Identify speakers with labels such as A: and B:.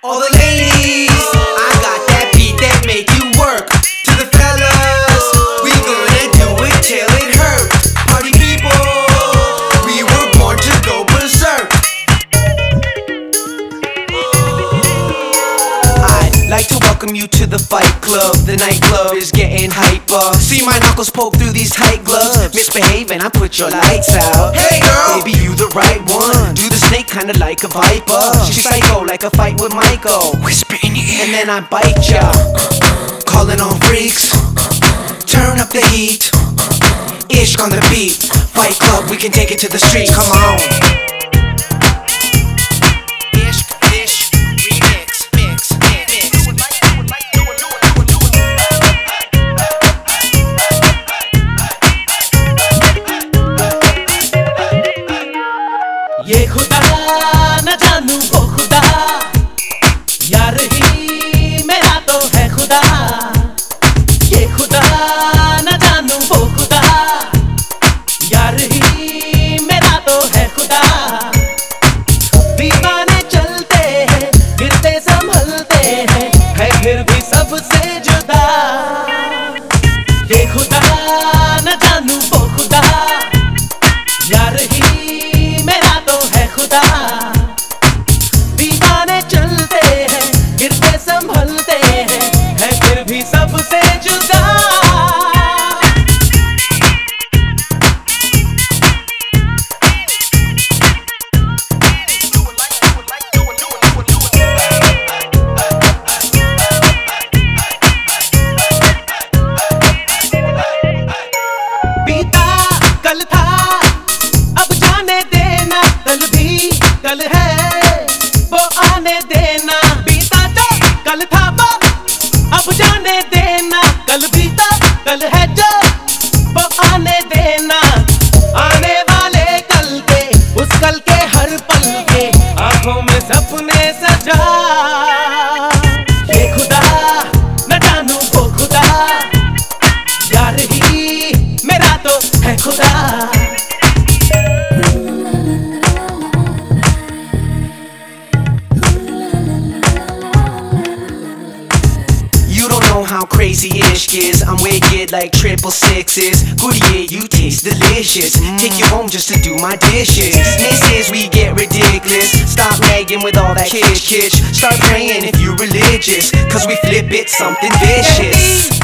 A: All the like to welcome you to the fight club. The nightclub is getting hyper. See my knuckles poke through these tight gloves. Misbehaving, I put your lights out. Hey girl, baby, you the right one. Do the snake kinda like a viper. She psycho like a fight with Michael. Whisper in your ear, and then I bite ya. Calling on freaks. Turn up the heat. Ishq on the beat. Fight club, we can take it to the street. Come on.
B: बीता कल है जो वो आने देना। आने वाले कल के, उस कल के हर पल के आँखों में सपने सजा। खुदा, न जानू खुदा। यार ही मेरा तो है खुदा।
A: Know how crazy Ishq is. I'm wicked like triple sixes. Goodyear, you taste delicious. Take you home just to do my dishes. Misses, we get ridiculous. Stop nagging with all that kitsch kitsch. Start praying if you're religious. Cause we flip it something vicious.